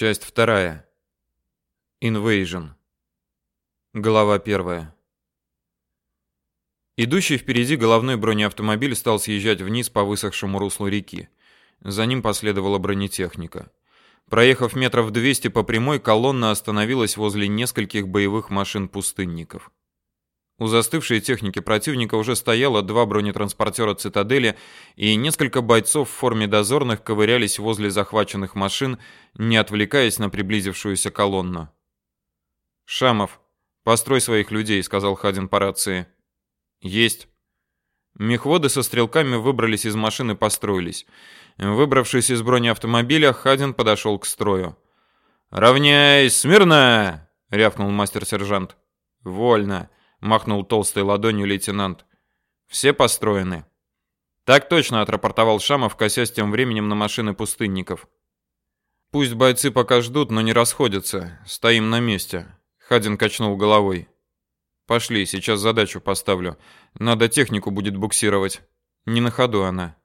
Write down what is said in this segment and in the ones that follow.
Часть вторая. Invasion. Глава первая. Идущий впереди головной бронеавтомобиль стал съезжать вниз по высохшему руслу реки. За ним последовала бронетехника. Проехав метров 200 по прямой, колонна остановилась возле нескольких боевых машин пустынников. У застывшей техники противника уже стояло два бронетранспортера «Цитадели», и несколько бойцов в форме дозорных ковырялись возле захваченных машин, не отвлекаясь на приблизившуюся колонну. «Шамов, построй своих людей», — сказал Хадин по рации. «Есть». Мехводы со стрелками выбрались из машины и построились. Выбравшись из бронеавтомобиля, Хадин подошел к строю. «Равняйсь, смирно!» — рявкнул мастер-сержант. «Вольно!» Махнул толстой ладонью лейтенант. Все построены. Так точно отрапортовал Шамов, косясь тем временем на машины пустынников. Пусть бойцы пока ждут, но не расходятся. Стоим на месте. Хадин качнул головой. Пошли, сейчас задачу поставлю. Надо технику будет буксировать. Не на ходу она.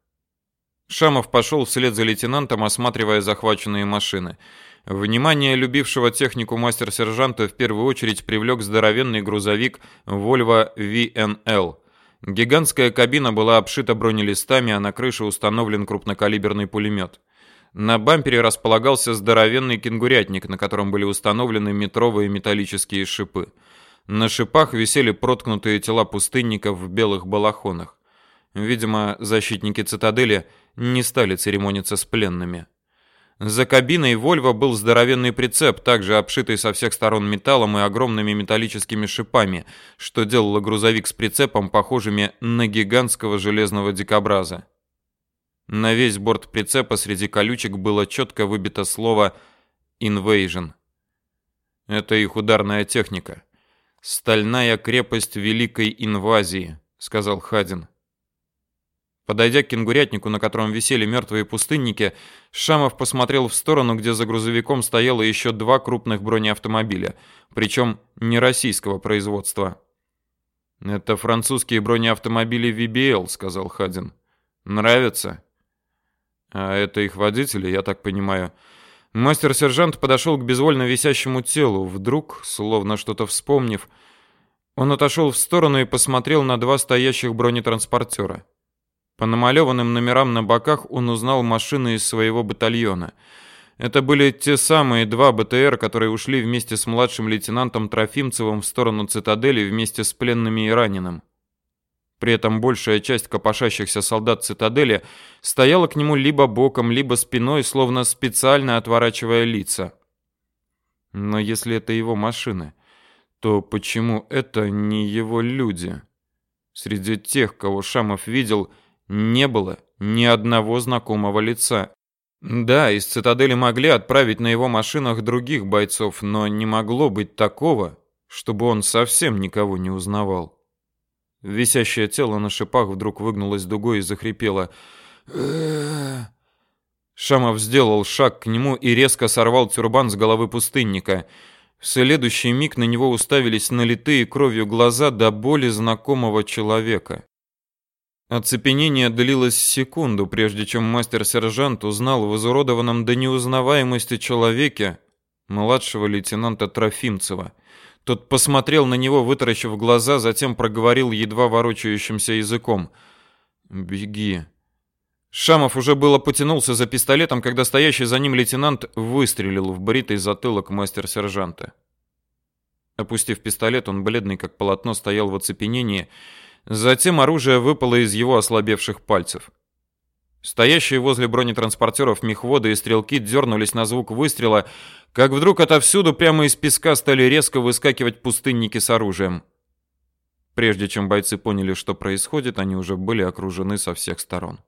Шамов пошел вслед за лейтенантом, осматривая захваченные машины. Внимание любившего технику мастер-сержанта в первую очередь привлек здоровенный грузовик Volvo VNL. Гигантская кабина была обшита бронелистами, а на крыше установлен крупнокалиберный пулемет. На бампере располагался здоровенный кенгурятник, на котором были установлены метровые металлические шипы. На шипах висели проткнутые тела пустынников в белых балахонах. Видимо, защитники цитадели не стали церемониться с пленными. За кабиной Вольво был здоровенный прицеп, также обшитый со всех сторон металлом и огромными металлическими шипами, что делало грузовик с прицепом похожими на гигантского железного дикобраза. На весь борт прицепа среди колючек было четко выбито слово «Invasion». Это их ударная техника. «Стальная крепость Великой Инвазии», — сказал Хадин. Подойдя к кенгурятнику, на котором висели мертвые пустынники, Шамов посмотрел в сторону, где за грузовиком стояло еще два крупных бронеавтомобиля, причем не российского производства. «Это французские бронеавтомобили VBL», — сказал Хадин. «Нравится?» «А это их водители, я так понимаю». Мастер-сержант подошел к безвольно висящему телу. Вдруг, словно что-то вспомнив, он отошел в сторону и посмотрел на два стоящих бронетранспортера. По намалеванным номерам на боках он узнал машины из своего батальона. Это были те самые два БТР, которые ушли вместе с младшим лейтенантом Трофимцевым в сторону цитадели вместе с пленными и раненым. При этом большая часть копошащихся солдат цитадели стояла к нему либо боком, либо спиной, словно специально отворачивая лица. Но если это его машины, то почему это не его люди? Среди тех, кого Шамов видел, не было ни одного знакомого лица. Да, из цитадели могли отправить на его машинах других бойцов, но не могло быть такого, чтобы он совсем никого не узнавал. Висящее тело на шипах вдруг выгнулось дугой и захрипело. Шамов сделал шаг к нему и резко сорвал тюрбан с головы пустынника. В следующий миг на него уставились налитые кровью глаза до боли знакомого человека. Оцепенение длилось секунду, прежде чем мастер-сержант узнал в изуродованном до неузнаваемости человеке младшего лейтенанта Трофимцева. Тот посмотрел на него, вытаращив глаза, затем проговорил едва ворочающимся языком: "Беги". Шамов уже было потянулся за пистолетом, когда стоящий за ним лейтенант выстрелил в бритый затылок мастер-сержанта. Опустив пистолет, он бледный как полотно стоял в оцепенении Затем оружие выпало из его ослабевших пальцев. Стоящие возле бронетранспортеров мехводы и стрелки дернулись на звук выстрела, как вдруг отовсюду прямо из песка стали резко выскакивать пустынники с оружием. Прежде чем бойцы поняли, что происходит, они уже были окружены со всех сторон.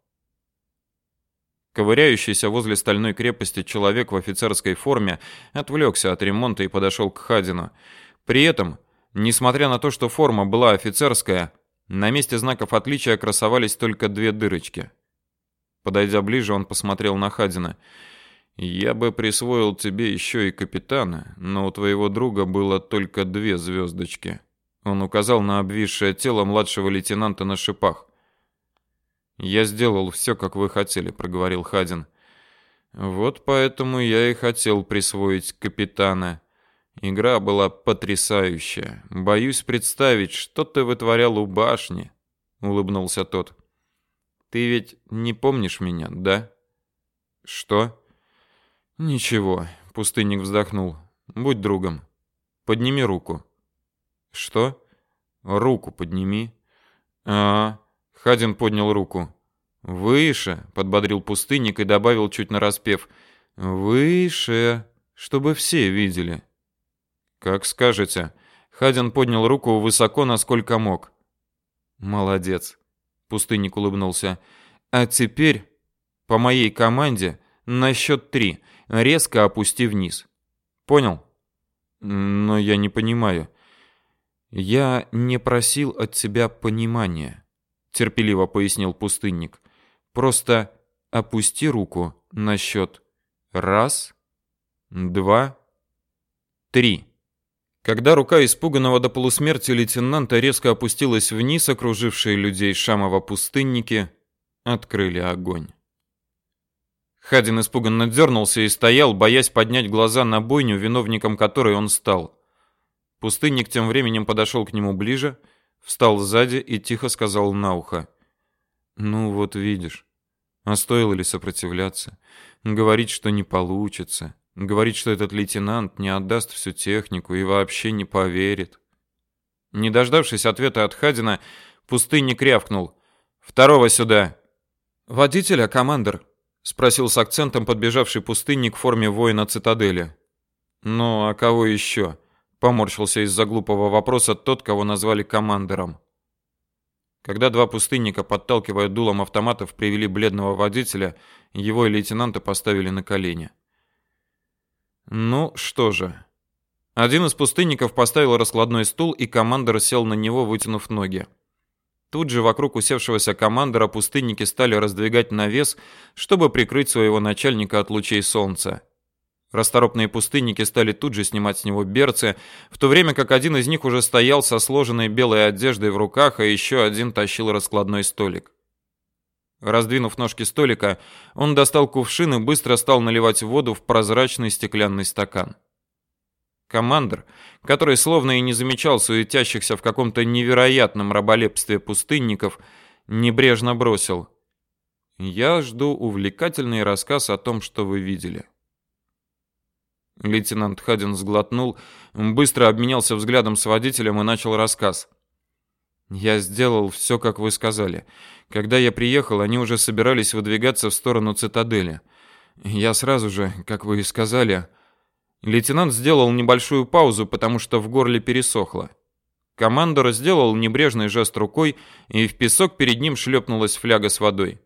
Ковыряющийся возле стальной крепости человек в офицерской форме отвлекся от ремонта и подошел к Хадину. При этом, несмотря на то, что форма была офицерская, на месте знаков отличия красовались только две дырочки. Подойдя ближе, он посмотрел на Хадина. «Я бы присвоил тебе еще и капитана, но у твоего друга было только две звездочки». Он указал на обвисшее тело младшего лейтенанта на шипах. «Я сделал все, как вы хотели», — проговорил Хадин. Вот поэтому я и хотел присвоить капитана. Игра была потрясающая. Боюсь представить, что ты вытворял у башни, улыбнулся тот. Ты ведь не помнишь меня, да? Что? Ничего, пустынник вздохнул. Будь другом. Подними руку. Что? Руку подними. А, Хадин поднял руку. Выше, подбодрил пустынник и добавил чуть нараспев. Выше, чтобы все видели. Как скажете. Хадин поднял руку высоко, насколько мог. Молодец. Пустынник улыбнулся. А теперь по моей команде на счет три резко опусти вниз. Понял? Но я не понимаю. Я не просил от тебя понимания, терпеливо пояснил пустынник. Просто опусти руку на счет раз, два, три. Когда рука испуганного до полусмерти лейтенанта резко опустилась вниз, окружившие людей Шамова пустынники открыли огонь. Хадин испуганно дернулся и стоял, боясь поднять глаза на бойню, виновником которой он стал. Пустынник тем временем подошел к нему ближе, встал сзади и тихо сказал на ухо. «Ну вот видишь, а стоило ли сопротивляться? Говорить, что не получится. Говорит, что этот лейтенант не отдаст всю технику и вообще не поверит. Не дождавшись ответа от Хадина, пустынник рявкнул. «Второго сюда!» «Водителя, командир?» — спросил с акцентом подбежавший пустынник в форме воина цитадели. «Ну, а кого еще?» — поморщился из-за глупого вопроса тот, кого назвали командиром. Когда два пустынника, подталкивая дулом автоматов, привели бледного водителя, его и лейтенанта поставили на колени. Ну что же. Один из пустынников поставил раскладной стул, и командор сел на него, вытянув ноги. Тут же вокруг усевшегося командора пустынники стали раздвигать навес, чтобы прикрыть своего начальника от лучей солнца. Расторопные пустынники стали тут же снимать с него берцы, в то время как один из них уже стоял со сложенной белой одеждой в руках, а еще один тащил раскладной столик. Раздвинув ножки столика, он достал кувшин и быстро стал наливать воду в прозрачный стеклянный стакан. Командор, который словно и не замечал суетящихся в каком-то невероятном раболепстве пустынников, небрежно бросил: "Я жду увлекательный рассказ о том, что вы видели". Лейтенант Хадин сглотнул, быстро обменялся взглядом с водителем и начал рассказ. Я сделал все, как вы сказали. Когда я приехал, они уже собирались выдвигаться в сторону цитадели. Я сразу же, как вы и сказали, лейтенант сделал небольшую паузу, потому что в горле пересохло. Командор сделал небрежный жест рукой, и в песок перед ним шлепнулась фляга с водой.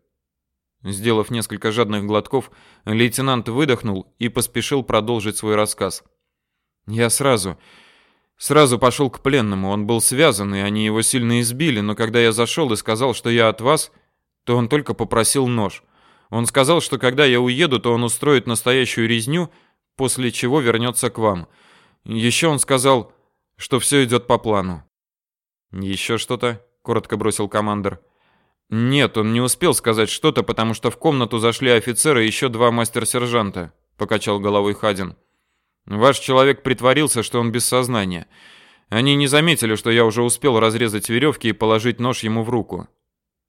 Сделав несколько жадных глотков, лейтенант выдохнул и поспешил продолжить свой рассказ. Я сразу Сразу пошел к пленному, он был связан, и они его сильно избили, но когда я зашел и сказал, что я от вас, то он только попросил нож. Он сказал, что когда я уеду, то он устроит настоящую резню, после чего вернется к вам. Еще он сказал, что все идет по плану. Еще что-то? коротко бросил командир. Нет, он не успел сказать что-то, потому что в комнату зашли офицеры и еще два мастер-сержанта, покачал головой Хадин. Ваш человек притворился, что он без сознания. Они не заметили, что я уже успел разрезать веревки и положить нож ему в руку.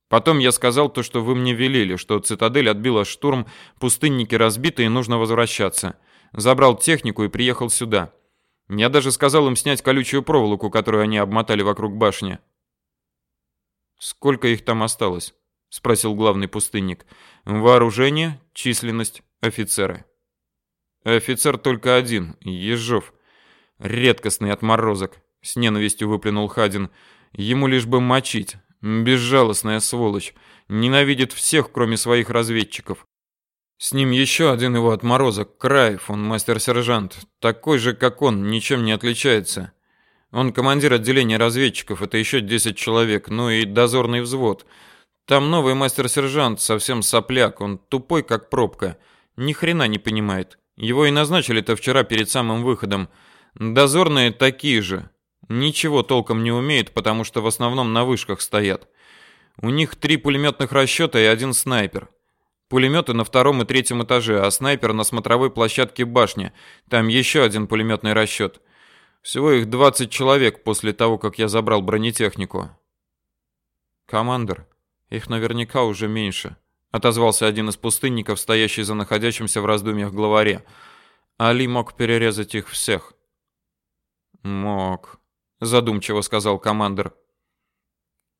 Потом я сказал то, что вы мне велели, что цитадель отбила штурм, пустынники разбиты и нужно возвращаться. Забрал технику и приехал сюда. Я даже сказал им снять колючую проволоку, которую они обмотали вокруг башни. Сколько их там осталось? спросил главный пустынник. Вооружение, численность, офицеры. Офицер только один, Ежов. Редкостный отморозок, с ненавистью выплюнул Хадин. Ему лишь бы мочить. Безжалостная сволочь. Ненавидит всех, кроме своих разведчиков. С ним еще один его отморозок, Краев, он мастер-сержант. Такой же, как он, ничем не отличается. Он командир отделения разведчиков, это еще 10 человек, ну и дозорный взвод. Там новый мастер-сержант, совсем сопляк, он тупой, как пробка. Ни хрена не понимает. Его и назначили-то вчера перед самым выходом. Дозорные такие же. Ничего толком не умеют, потому что в основном на вышках стоят. У них три пулеметных расчета и один снайпер. Пулеметы на втором и третьем этаже, а снайпер на смотровой площадке башни. Там еще один пулеметный расчет. Всего их 20 человек после того, как я забрал бронетехнику. Командир, их наверняка уже меньше, отозвался один из пустынников, стоящий за находящимся в раздумьях главаре. Али мог перерезать их всех. Мог, задумчиво сказал командир.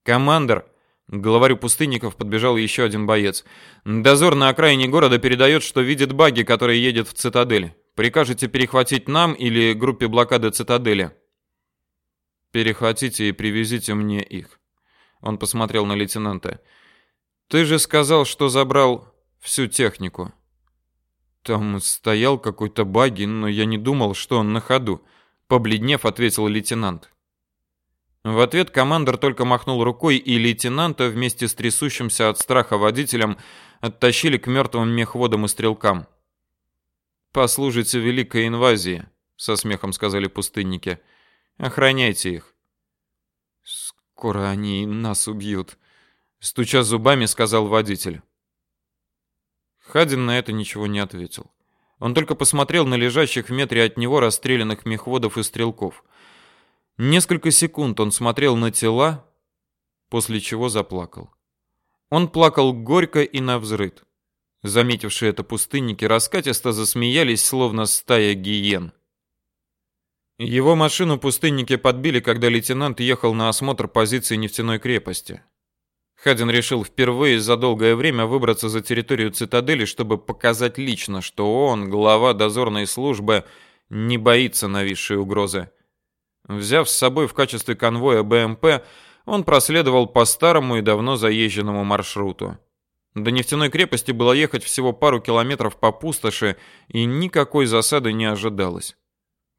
Командир, к главарю пустынников подбежал еще один боец. Дозор на окраине города передает, что видит баги, который едет в цитадель. Прикажете перехватить нам или группе блокады цитадели? Перехватите и привезите мне их. Он посмотрел на лейтенанта. Ты же сказал, что забрал всю технику. Там стоял какой-то баги, но я не думал, что он на ходу, побледнев, ответил лейтенант. В ответ командир только махнул рукой, и лейтенанта вместе с трясущимся от страха водителем оттащили к мертвым мехводам и стрелкам. «Послужите великой инвазии», — со смехом сказали пустынники. «Охраняйте их». «Скоро они нас убьют», — стуча зубами, сказал водитель. Хадин на это ничего не ответил. Он только посмотрел на лежащих в метре от него расстрелянных мехводов и стрелков — Несколько секунд он смотрел на тела, после чего заплакал. Он плакал горько и навзрыд. Заметившие это пустынники раскатисто засмеялись, словно стая гиен. Его машину пустынники подбили, когда лейтенант ехал на осмотр позиции нефтяной крепости. Хадин решил впервые за долгое время выбраться за территорию цитадели, чтобы показать лично, что он, глава дозорной службы, не боится нависшей угрозы. Взяв с собой в качестве конвоя БМП, он проследовал по старому и давно заезженному маршруту. До нефтяной крепости было ехать всего пару километров по пустоши, и никакой засады не ожидалось.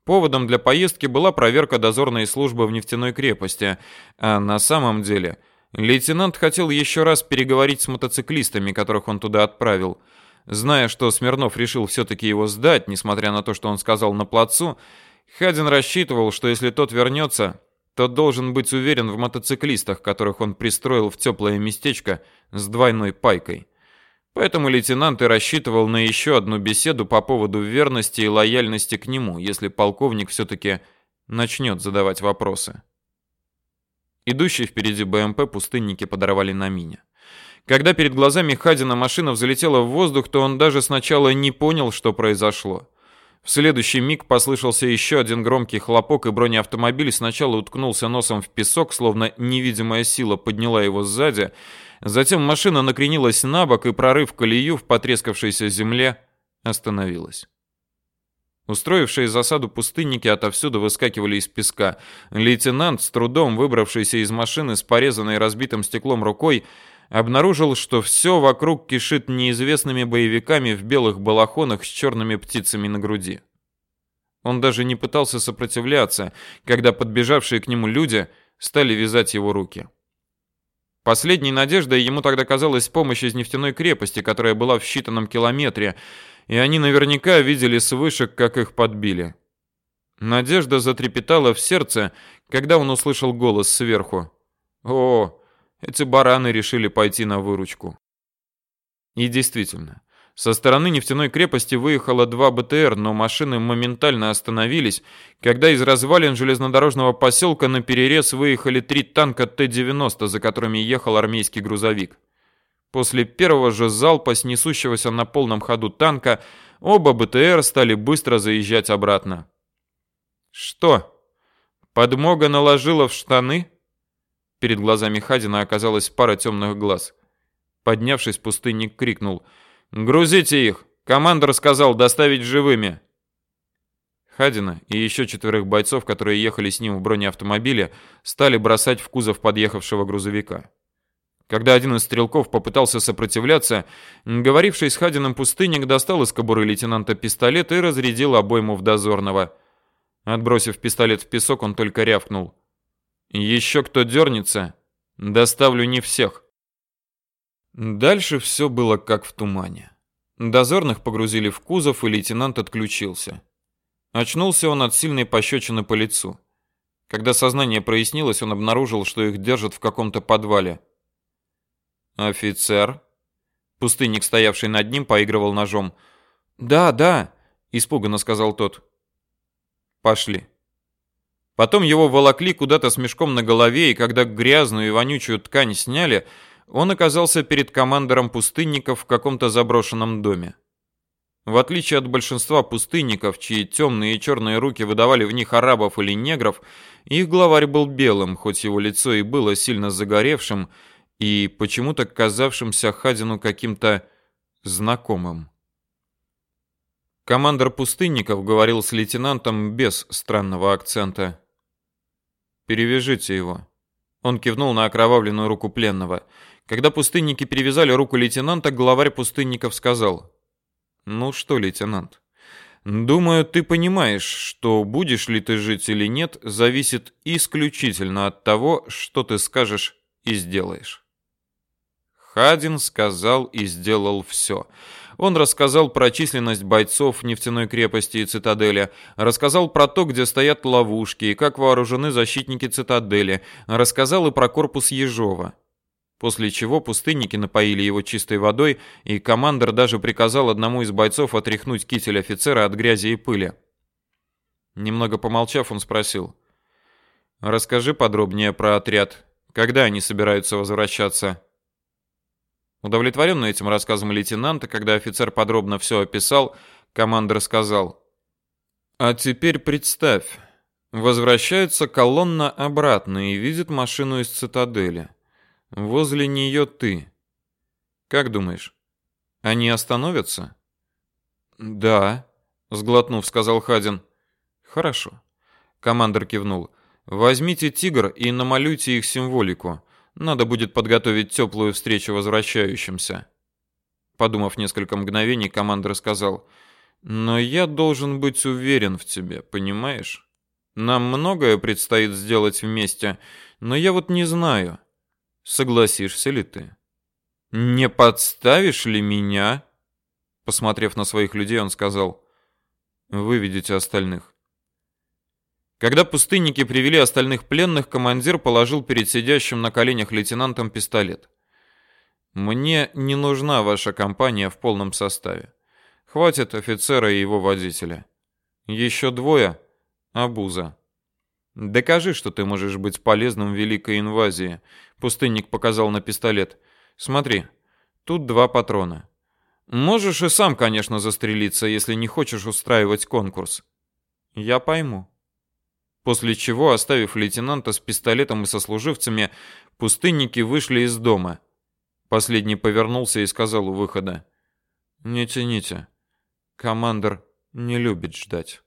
Поводом для поездки была проверка дозорной службы в нефтяной крепости, а на самом деле лейтенант хотел еще раз переговорить с мотоциклистами, которых он туда отправил. Зная, что Смирнов решил все-таки его сдать, несмотря на то, что он сказал на плацу, Хадин рассчитывал, что если тот вернется, то должен быть уверен в мотоциклистах, которых он пристроил в теплое местечко с двойной пайкой. Поэтому лейтенант и рассчитывал на еще одну беседу по поводу верности и лояльности к нему, если полковник все-таки начнет задавать вопросы. Идущие впереди БМП пустынники подорвали на мине. Когда перед глазами Хадина машина взлетела в воздух, то он даже сначала не понял, что произошло. В следующий миг послышался еще один громкий хлопок, и бронеавтомобиль сначала уткнулся носом в песок, словно невидимая сила подняла его сзади. Затем машина накренилась на бок, и прорыв колею в потрескавшейся земле остановилась. Устроившие засаду пустынники отовсюду выскакивали из песка. Лейтенант, с трудом выбравшийся из машины с порезанной разбитым стеклом рукой, обнаружил, что все вокруг кишит неизвестными боевиками в белых балахонах с черными птицами на груди. Он даже не пытался сопротивляться, когда подбежавшие к нему люди стали вязать его руки. Последней надеждой ему тогда казалась помощь из нефтяной крепости, которая была в считанном километре, и они наверняка видели с вышек, как их подбили. Надежда затрепетала в сердце, когда он услышал голос сверху. «О, эти бараны решили пойти на выручку. И действительно, со стороны нефтяной крепости выехало два БТР, но машины моментально остановились, когда из развалин железнодорожного поселка на перерез выехали три танка Т-90, за которыми ехал армейский грузовик. После первого же залпа с несущегося на полном ходу танка оба БТР стали быстро заезжать обратно. Что? Подмога наложила в штаны? Перед глазами Хадина оказалась пара темных глаз. Поднявшись, пустынник крикнул: "Грузите их! Командор сказал доставить живыми!" Хадина и еще четверых бойцов, которые ехали с ним в бронеавтомобиле, стали бросать в кузов подъехавшего грузовика. Когда один из стрелков попытался сопротивляться, говоривший с Хадином пустынник достал из кобуры лейтенанта пистолет и разрядил обойму в дозорного. Отбросив пистолет в песок, он только рявкнул: еще кто дернется, доставлю не всех. Дальше все было как в тумане. Дозорных погрузили в кузов, и лейтенант отключился. Очнулся он от сильной пощечины по лицу. Когда сознание прояснилось, он обнаружил, что их держат в каком-то подвале. «Офицер?» Пустынник, стоявший над ним, поигрывал ножом. "Да, да", испуганно сказал тот. "Пошли". Потом его волокли куда-то с мешком на голове, и когда грязную и вонючую ткань сняли, он оказался перед командором пустынников в каком-то заброшенном доме. В отличие от большинства пустынников, чьи темные и черные руки выдавали в них арабов или негров, их главарь был белым, хоть его лицо и было сильно загоревшим и почему-то казавшимся Хадину каким-то знакомым. Командор пустынников говорил с лейтенантом без странного акцента. «Перевяжите его». Он кивнул на окровавленную руку пленного. Когда пустынники перевязали руку лейтенанта, главарь пустынников сказал: "Ну что, лейтенант, думаю, ты понимаешь, что будешь ли ты жить или нет, зависит исключительно от того, что ты скажешь и сделаешь". Хадин сказал и сделал все. Он рассказал про численность бойцов нефтяной крепости и цитадели, рассказал про то, где стоят ловушки и как вооружены защитники цитадели, рассказал и про корпус Ежова. После чего пустынники напоили его чистой водой, и командир даже приказал одному из бойцов отряхнуть китель офицера от грязи и пыли. Немного помолчав, он спросил: "Расскажи подробнее про отряд. Когда они собираются возвращаться?" Удовлетворенный этим рассказом лейтенанта, когда офицер подробно все описал, командир сказал: "А теперь представь, возвращается колонна обратно и видит машину из цитадели. Возле нее ты. Как думаешь, они остановятся?" "Да", сглотнув, сказал Хадин. "Хорошо". Командир кивнул. "Возьмите тигр и намалюйте их символику. Надо будет подготовить теплую встречу возвращающимся. Подумав несколько мгновений, командир сказал: "Но я должен быть уверен в тебе, понимаешь? Нам многое предстоит сделать вместе, но я вот не знаю, согласишься ли ты? Не подставишь ли меня?" Посмотрев на своих людей, он сказал: "Выведите остальных". Когда пустынники привели остальных пленных, командир положил перед сидящим на коленях лейтенантом пистолет. Мне не нужна ваша компания в полном составе. Хватит офицера и его водителя. Еще двое обуза. Докажи, что ты можешь быть полезным в великой инвазии. Пустынник показал на пистолет. Смотри, тут два патрона. Можешь и сам, конечно, застрелиться, если не хочешь устраивать конкурс. Я пойму. После чего, оставив лейтенанта с пистолетом и сослуживцами, пустынники вышли из дома. Последний повернулся и сказал у выхода: "Не тяните. Командир не любит ждать".